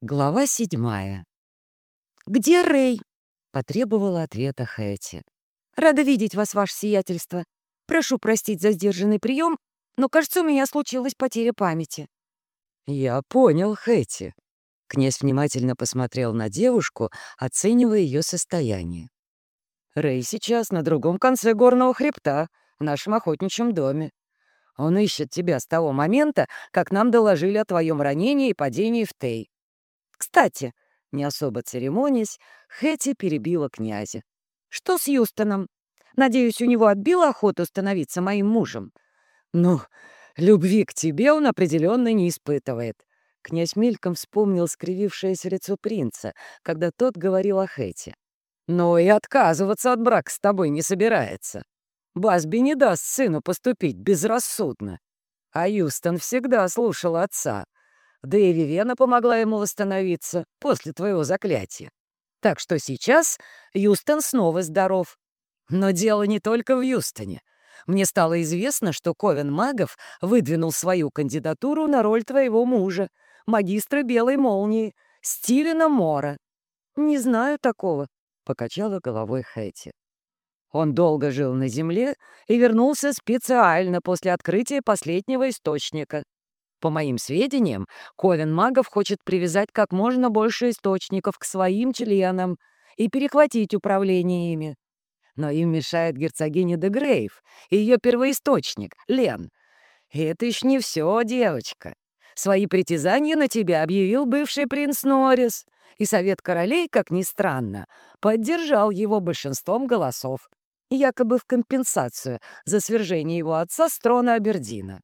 Глава седьмая. «Где Рэй?» — потребовала ответа Хэти. «Рада видеть вас, ваше сиятельство. Прошу простить за сдержанный прием, но, кажется, у меня случилась потеря памяти». «Я понял, Хэти». Князь внимательно посмотрел на девушку, оценивая ее состояние. «Рэй сейчас на другом конце горного хребта, в нашем охотничьем доме. Он ищет тебя с того момента, как нам доложили о твоем ранении и падении в Тей. Кстати, не особо церемонясь, Хэти перебила князя. «Что с Юстоном? Надеюсь, у него отбила охоту становиться моим мужем?» «Ну, любви к тебе он определенно не испытывает». Князь мельком вспомнил скривившееся лицо принца, когда тот говорил о Хэти. «Но и отказываться от брака с тобой не собирается. Басби не даст сыну поступить безрассудно. А Юстон всегда слушал отца, да и Вивена помогла ему восстановиться после твоего заклятия. Так что сейчас Юстон снова здоров. Но дело не только в Юстоне. Мне стало известно, что Ковен Магов выдвинул свою кандидатуру на роль твоего мужа, магистра Белой Молнии, Стилена Мора. «Не знаю такого», — покачала головой Хэти. Он долго жил на Земле и вернулся специально после открытия последнего источника. По моим сведениям, Ковен Магов хочет привязать как можно больше источников к своим членам и перехватить управление ими. Но им мешает герцогиня де Грейв и ее первоисточник, Лен. И это еще не все, девочка. Свои притязания на тебя объявил бывший принц Норрис, и Совет Королей, как ни странно, поддержал его большинством голосов, якобы в компенсацию за свержение его отца с трона Абердина.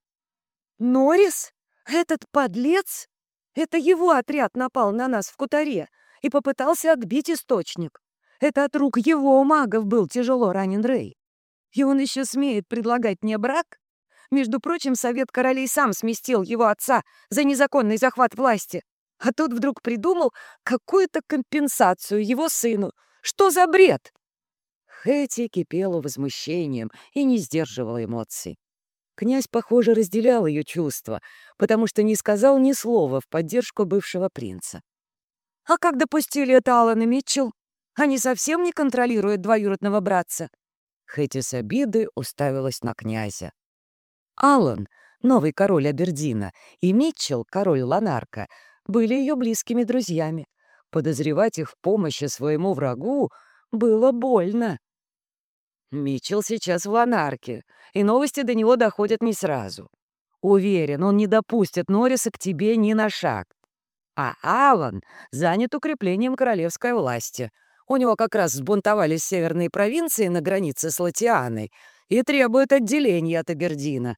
«Норрис?» Этот подлец? Это его отряд напал на нас в Кутаре и попытался отбить источник. Это от рук его магов был тяжело ранен Рэй. И он еще смеет предлагать мне брак? Между прочим, Совет Королей сам сместил его отца за незаконный захват власти. А тут вдруг придумал какую-то компенсацию его сыну. Что за бред? Хэти кипела возмущением и не сдерживала эмоций. Князь, похоже, разделял ее чувства, потому что не сказал ни слова в поддержку бывшего принца. «А как допустили это Аллан и Митчелл? Они совсем не контролируют двоюродного братца?» Хэти с обиды уставилась на князя. Аллан, новый король Абердина, и Митчелл, король Ланарка, были ее близкими друзьями. Подозревать их в помощи своему врагу было больно. Митчелл сейчас в Ланарке, и новости до него доходят не сразу. Уверен, он не допустит Норриса к тебе ни на шаг. А Алан занят укреплением королевской власти. У него как раз сбунтовались северные провинции на границе с Латианой и требуют отделения от Абердина.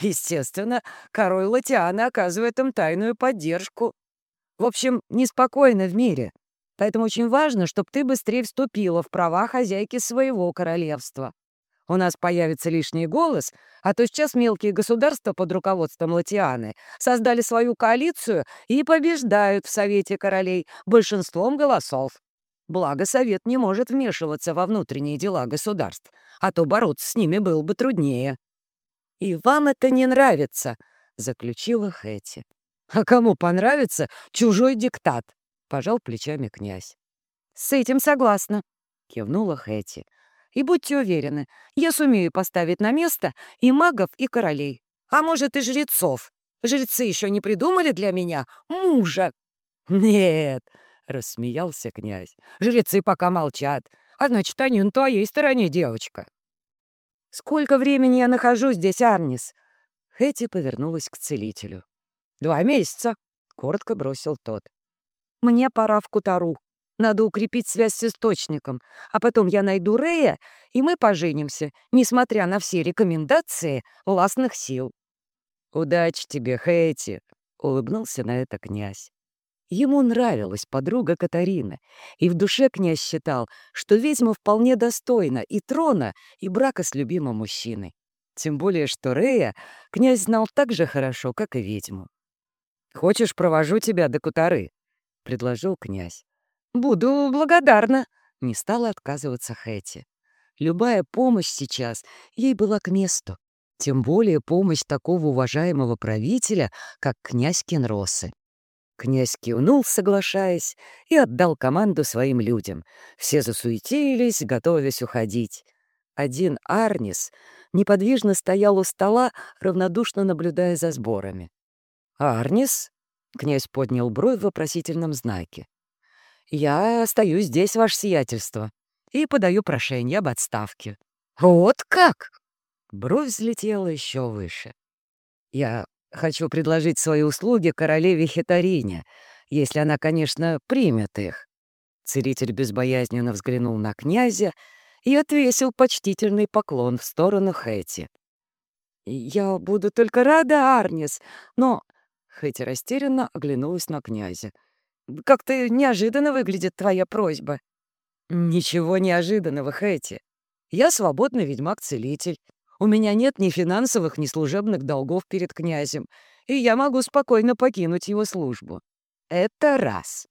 Естественно, король Латианы оказывает им тайную поддержку. В общем, неспокойно в мире. Поэтому очень важно, чтобы ты быстрее вступила в права хозяйки своего королевства. У нас появится лишний голос, а то сейчас мелкие государства под руководством Латианы создали свою коалицию и побеждают в Совете королей большинством голосов. Благо, Совет не может вмешиваться во внутренние дела государств, а то бороться с ними было бы труднее. «И вам это не нравится», — заключила Хэти. «А кому понравится чужой диктат?» — пожал плечами князь. «С этим согласна», — кивнула Хэти. «И будьте уверены, я сумею поставить на место и магов, и королей. А может, и жрецов. Жрецы еще не придумали для меня мужа». «Нет», — рассмеялся князь, — «жрецы пока молчат, а значит, они на твоей стороне, девочка». «Сколько времени я нахожусь здесь, Арнис?» Хэти повернулась к целителю. «Два месяца», — коротко бросил тот. Мне пора в Кутару. Надо укрепить связь с источником, а потом я найду Рея, и мы поженимся, несмотря на все рекомендации властных сил». «Удачи тебе, Хэти!» — улыбнулся на это князь. Ему нравилась подруга Катарина, и в душе князь считал, что ведьма вполне достойна и трона, и брака с любимым мужчиной. Тем более, что Рея князь знал так же хорошо, как и ведьму. «Хочешь, провожу тебя до Кутары?» Предложил князь. «Буду благодарна», — не стала отказываться Хэти. Любая помощь сейчас ей была к месту, тем более помощь такого уважаемого правителя, как князь Кенросы. Князь кивнул, соглашаясь, и отдал команду своим людям. Все засуетились, готовясь уходить. Один Арнис неподвижно стоял у стола, равнодушно наблюдая за сборами. «Арнис?» — князь поднял бровь в вопросительном знаке. «Я остаюсь здесь, ваше сиятельство, и подаю прошение об отставке». «Вот как!» Бровь взлетела еще выше. «Я хочу предложить свои услуги королеве Хитарине, если она, конечно, примет их». Целитель безбоязненно взглянул на князя и отвесил почтительный поклон в сторону Хэти. «Я буду только рада, Арнис, но...» Хэти растерянно оглянулась на князя. «Как-то неожиданно выглядит твоя просьба». «Ничего неожиданного, Хэти. Я свободный ведьмак-целитель. У меня нет ни финансовых, ни служебных долгов перед князем, и я могу спокойно покинуть его службу. Это раз.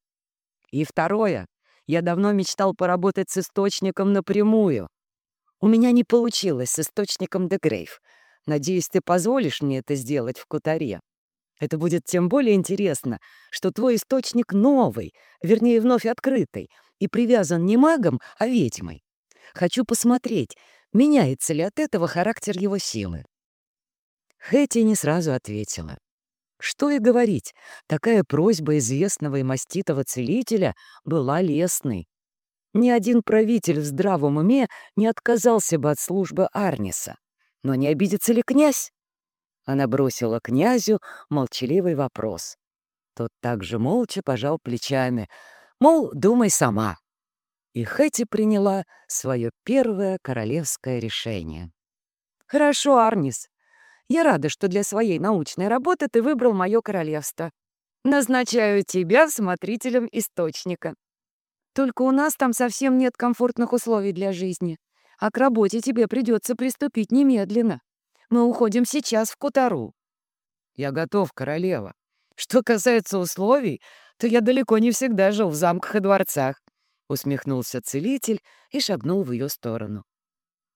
И второе. Я давно мечтал поработать с источником напрямую. У меня не получилось с источником Дегрейв. Надеюсь, ты позволишь мне это сделать в Кутаре. Это будет тем более интересно, что твой источник новый, вернее, вновь открытый, и привязан не магом, а ведьмой. Хочу посмотреть, меняется ли от этого характер его силы. Хэти не сразу ответила. Что и говорить, такая просьба известного и маститого целителя была лестной. Ни один правитель в здравом уме не отказался бы от службы Арниса. Но не обидится ли князь? Она бросила князю молчаливый вопрос. Тот также молча пожал плечами, мол, думай сама. И Хэти приняла свое первое королевское решение. «Хорошо, Арнис, я рада, что для своей научной работы ты выбрал мое королевство. Назначаю тебя смотрителем источника. Только у нас там совсем нет комфортных условий для жизни, а к работе тебе придется приступить немедленно. Мы уходим сейчас в Кутару». «Я готов, королева. Что касается условий, то я далеко не всегда жил в замках и дворцах», — усмехнулся целитель и шагнул в ее сторону.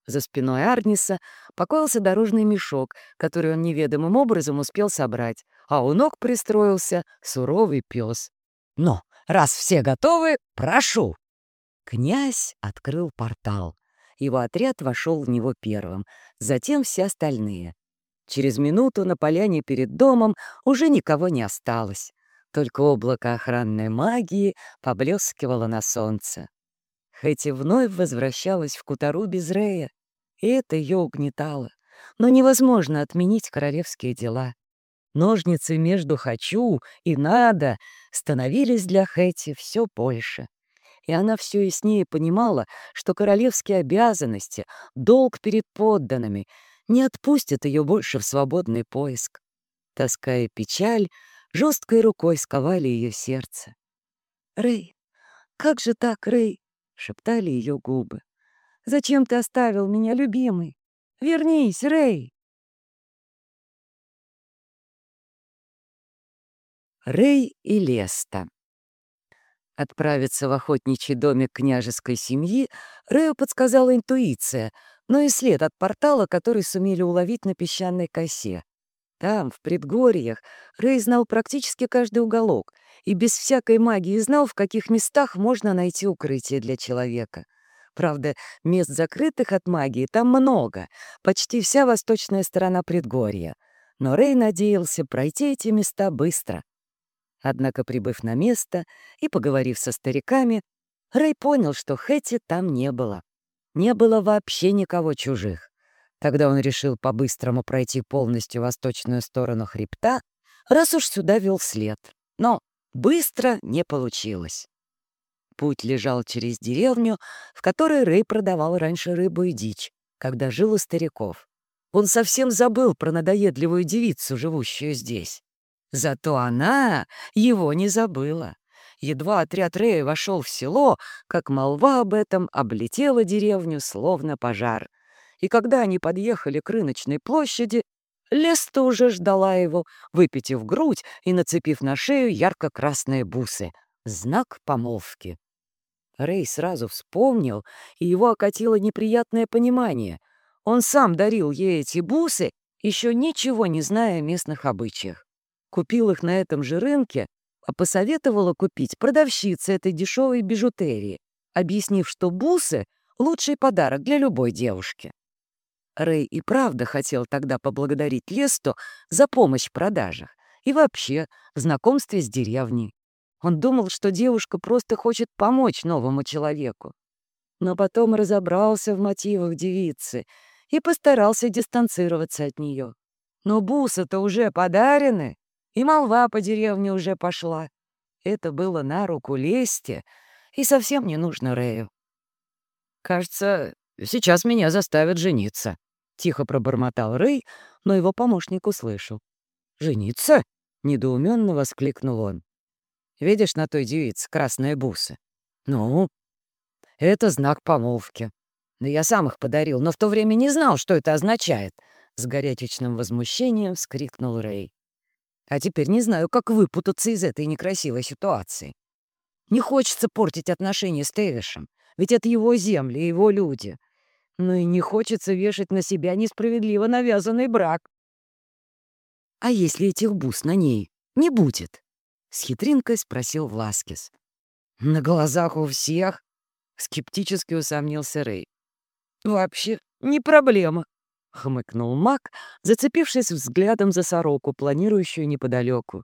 За спиной Арниса покоился дорожный мешок, который он неведомым образом успел собрать, а у ног пристроился суровый пес. «Но, раз все готовы, прошу!» Князь открыл портал. Его отряд вошел в него первым, затем все остальные. Через минуту на поляне перед домом уже никого не осталось. Только облако охранной магии поблескивало на солнце. Хэти вновь возвращалась в Кутару без Рея, и это ее угнетало. Но невозможно отменить королевские дела. Ножницы между «хочу» и «надо» становились для Хэти все больше. И она все яснее понимала, что королевские обязанности, долг перед подданными не отпустят ее больше в свободный поиск. Тоска и печаль жесткой рукой сковали ее сердце. «Рэй, как же так, Рэй?» — шептали ее губы. Зачем ты оставил меня, любимый? Вернись, Рэй!» Рэй и Леста Отправиться в охотничий домик княжеской семьи Рэю подсказала интуиция, но и след от портала, который сумели уловить на песчаной косе. Там, в предгорьях, Рэй знал практически каждый уголок и без всякой магии знал, в каких местах можно найти укрытие для человека — Правда, мест закрытых от магии там много, почти вся восточная сторона предгорья. Но Рэй надеялся пройти эти места быстро. Однако, прибыв на место и поговорив со стариками, Рэй понял, что Хэти там не было. Не было вообще никого чужих. Тогда он решил по-быстрому пройти полностью восточную сторону хребта, раз уж сюда вел след. Но быстро не получилось. Путь лежал через деревню, в которой Рэй продавал раньше рыбу и дичь, когда жил у стариков. Он совсем забыл про надоедливую девицу, живущую здесь. Зато она его не забыла. Едва отряд Рэя вошел в село, как молва об этом облетела деревню, словно пожар. И когда они подъехали к рыночной площади, Леста уже ждала его, выпитив грудь и нацепив на шею ярко-красные бусы. Знак помолвки. Рэй сразу вспомнил, и его окатило неприятное понимание. Он сам дарил ей эти бусы, еще ничего не зная о местных обычаях. Купил их на этом же рынке, а посоветовала купить продавщице этой дешевой бижутерии, объяснив, что бусы — лучший подарок для любой девушки. Рэй и правда хотел тогда поблагодарить Лесту за помощь в продажах и вообще в знакомстве с деревней. Он думал, что девушка просто хочет помочь новому человеку. Но потом разобрался в мотивах девицы и постарался дистанцироваться от нее. Но бусы-то уже подарены, и молва по деревне уже пошла. Это было на руку Лесте и совсем не нужно Рэю. «Кажется, сейчас меня заставят жениться», Тихо пробормотал Рэй, но его помощник услышал. «Жениться?» — недоуменно воскликнул он. «Видишь на той девице красные бусы?» «Ну?» «Это знак помолвки. Я сам их подарил, но в то время не знал, что это означает», — с горячечным возмущением вскрикнул Рэй. «А теперь не знаю, как выпутаться из этой некрасивой ситуации. Не хочется портить отношения с Тэвишем, ведь это его земли его люди. Но и не хочется вешать на себя несправедливо навязанный брак. «А если этих бус на ней не будет?» — с хитринкой спросил Власкис. «На глазах у всех?» — скептически усомнился Рэй. «Вообще не проблема», — хмыкнул маг, зацепившись взглядом за сороку, планирующую неподалеку.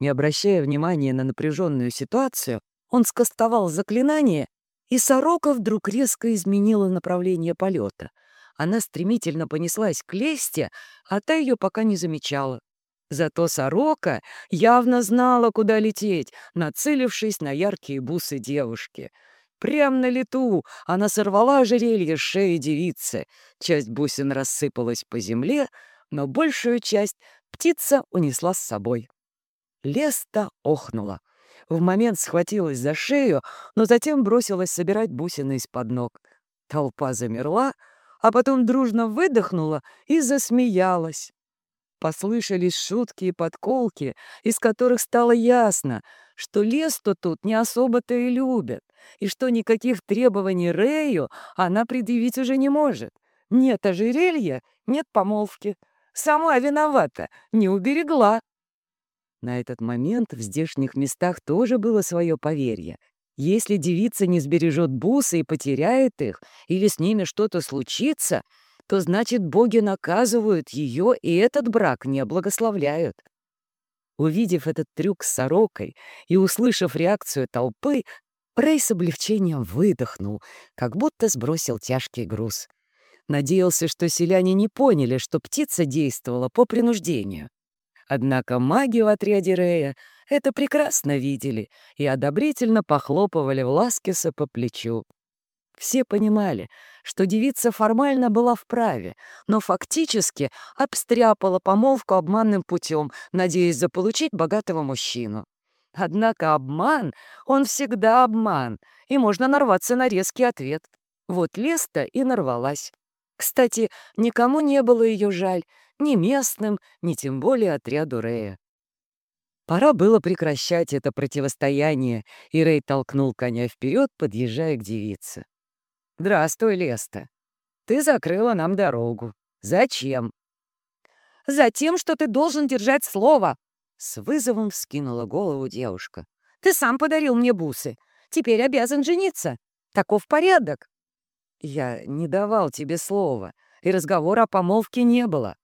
Не обращая внимания на напряженную ситуацию, он скостовал заклинание и сорока вдруг резко изменила направление полета. Она стремительно понеслась к лесте, а та ее пока не замечала. Зато сорока явно знала, куда лететь, нацелившись на яркие бусы девушки. Прям на лету она сорвала ожерелье с шеи девицы. Часть бусин рассыпалась по земле, но большую часть птица унесла с собой. Леста охнула в момент схватилась за шею, но затем бросилась собирать бусины из-под ног. Толпа замерла, а потом дружно выдохнула и засмеялась. Послышались шутки и подколки, из которых стало ясно, что лес-то тут не особо-то и любят, и что никаких требований Рэю она предъявить уже не может. Нет ожерелья, нет помолвки. Сама виновата, не уберегла. На этот момент в здешних местах тоже было свое поверье. Если девица не сбережет бусы и потеряет их, или с ними что-то случится, то значит боги наказывают ее, и этот брак не благословляют. Увидев этот трюк с сорокой и услышав реакцию толпы, Рэй с облегчением выдохнул, как будто сбросил тяжкий груз. Надеялся, что селяне не поняли, что птица действовала по принуждению. Однако маги в отряде Рея это прекрасно видели и одобрительно похлопывали Власкиса по плечу. Все понимали, что девица формально была вправе, но фактически обстряпала помолвку обманным путем, надеясь заполучить богатого мужчину. Однако обман, он всегда обман, и можно нарваться на резкий ответ. Вот Леста и нарвалась. Кстати, никому не было ее жаль, ни местным, ни тем более отряду Рея. Пора было прекращать это противостояние, и Рэй толкнул коня вперед, подъезжая к девице. «Здравствуй, Леста. Ты закрыла нам дорогу. Зачем?» «Затем, что ты должен держать слово!» С вызовом вскинула голову девушка. «Ты сам подарил мне бусы. Теперь обязан жениться. Таков порядок». «Я не давал тебе слова, и разговора о помолвке не было.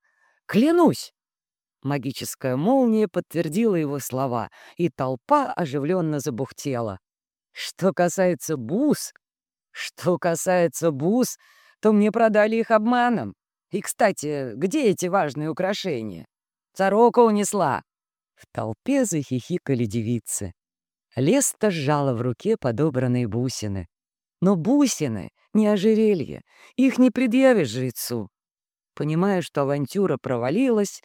Клянусь!» Магическая молния подтвердила его слова, и толпа оживленно забухтела. Что касается бус, что касается бус, то мне продали их обманом. И, кстати, где эти важные украшения? Сорока унесла. В толпе захихикали девицы. Леста сжала в руке подобранные бусины. Но бусины, не ожерелье, их не предъявишь жрецу. Понимая, что авантюра провалилась,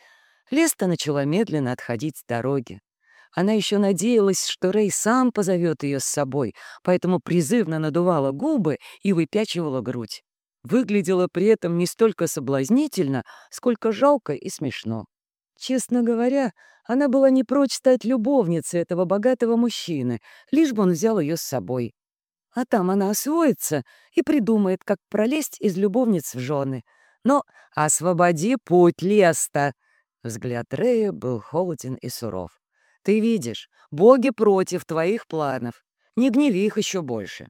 Леста начала медленно отходить с дороги. Она еще надеялась, что Рэй сам позовет ее с собой, поэтому призывно надувала губы и выпячивала грудь. Выглядела при этом не столько соблазнительно, сколько жалко и смешно. Честно говоря, она была не прочь стать любовницей этого богатого мужчины, лишь бы он взял ее с собой. А там она освоится и придумает, как пролезть из любовниц в жены — но освободи путь, Леста!» Взгляд Рея был холоден и суров. Ты видишь, боги против твоих планов. Не гневи их еще больше.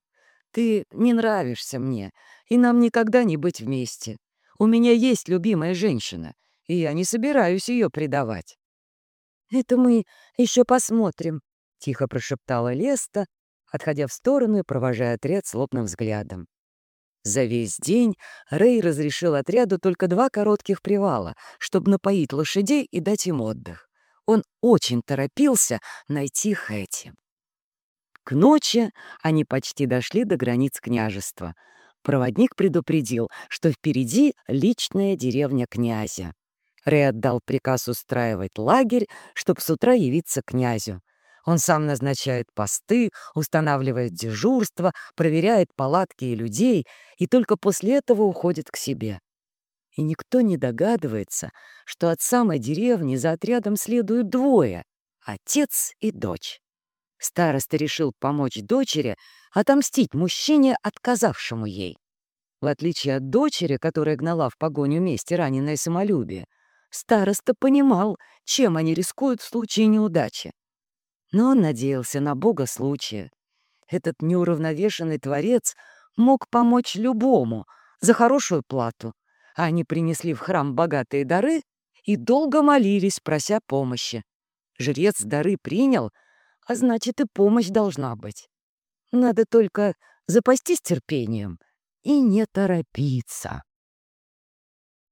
Ты не нравишься мне, и нам никогда не быть вместе. У меня есть любимая женщина, и я не собираюсь ее предавать». «Это мы еще посмотрим», — тихо прошептала Леста, отходя в сторону и провожая отряд слопным взглядом. За весь день Рэй разрешил отряду только два коротких привала, чтобы напоить лошадей и дать им отдых. Он очень торопился найти Хэти. К ночи они почти дошли до границ княжества. Проводник предупредил, что впереди личная деревня князя. Рэй отдал приказ устраивать лагерь, чтобы с утра явиться князю. Он сам назначает посты, устанавливает дежурство, проверяет палатки и людей, и только после этого уходит к себе. И никто не догадывается, что от самой деревни за отрядом следуют двое — отец и дочь. Староста решил помочь дочери отомстить мужчине, отказавшему ей. В отличие от дочери, которая гнала в погоню вместе раненое самолюбие, староста понимал, чем они рискуют в случае неудачи. Но он надеялся на бога случая. Этот неуравновешенный творец мог помочь любому за хорошую плату. Они принесли в храм богатые дары и долго молились, прося помощи. Жрец дары принял, а значит, и помощь должна быть. Надо только запастись терпением и не торопиться.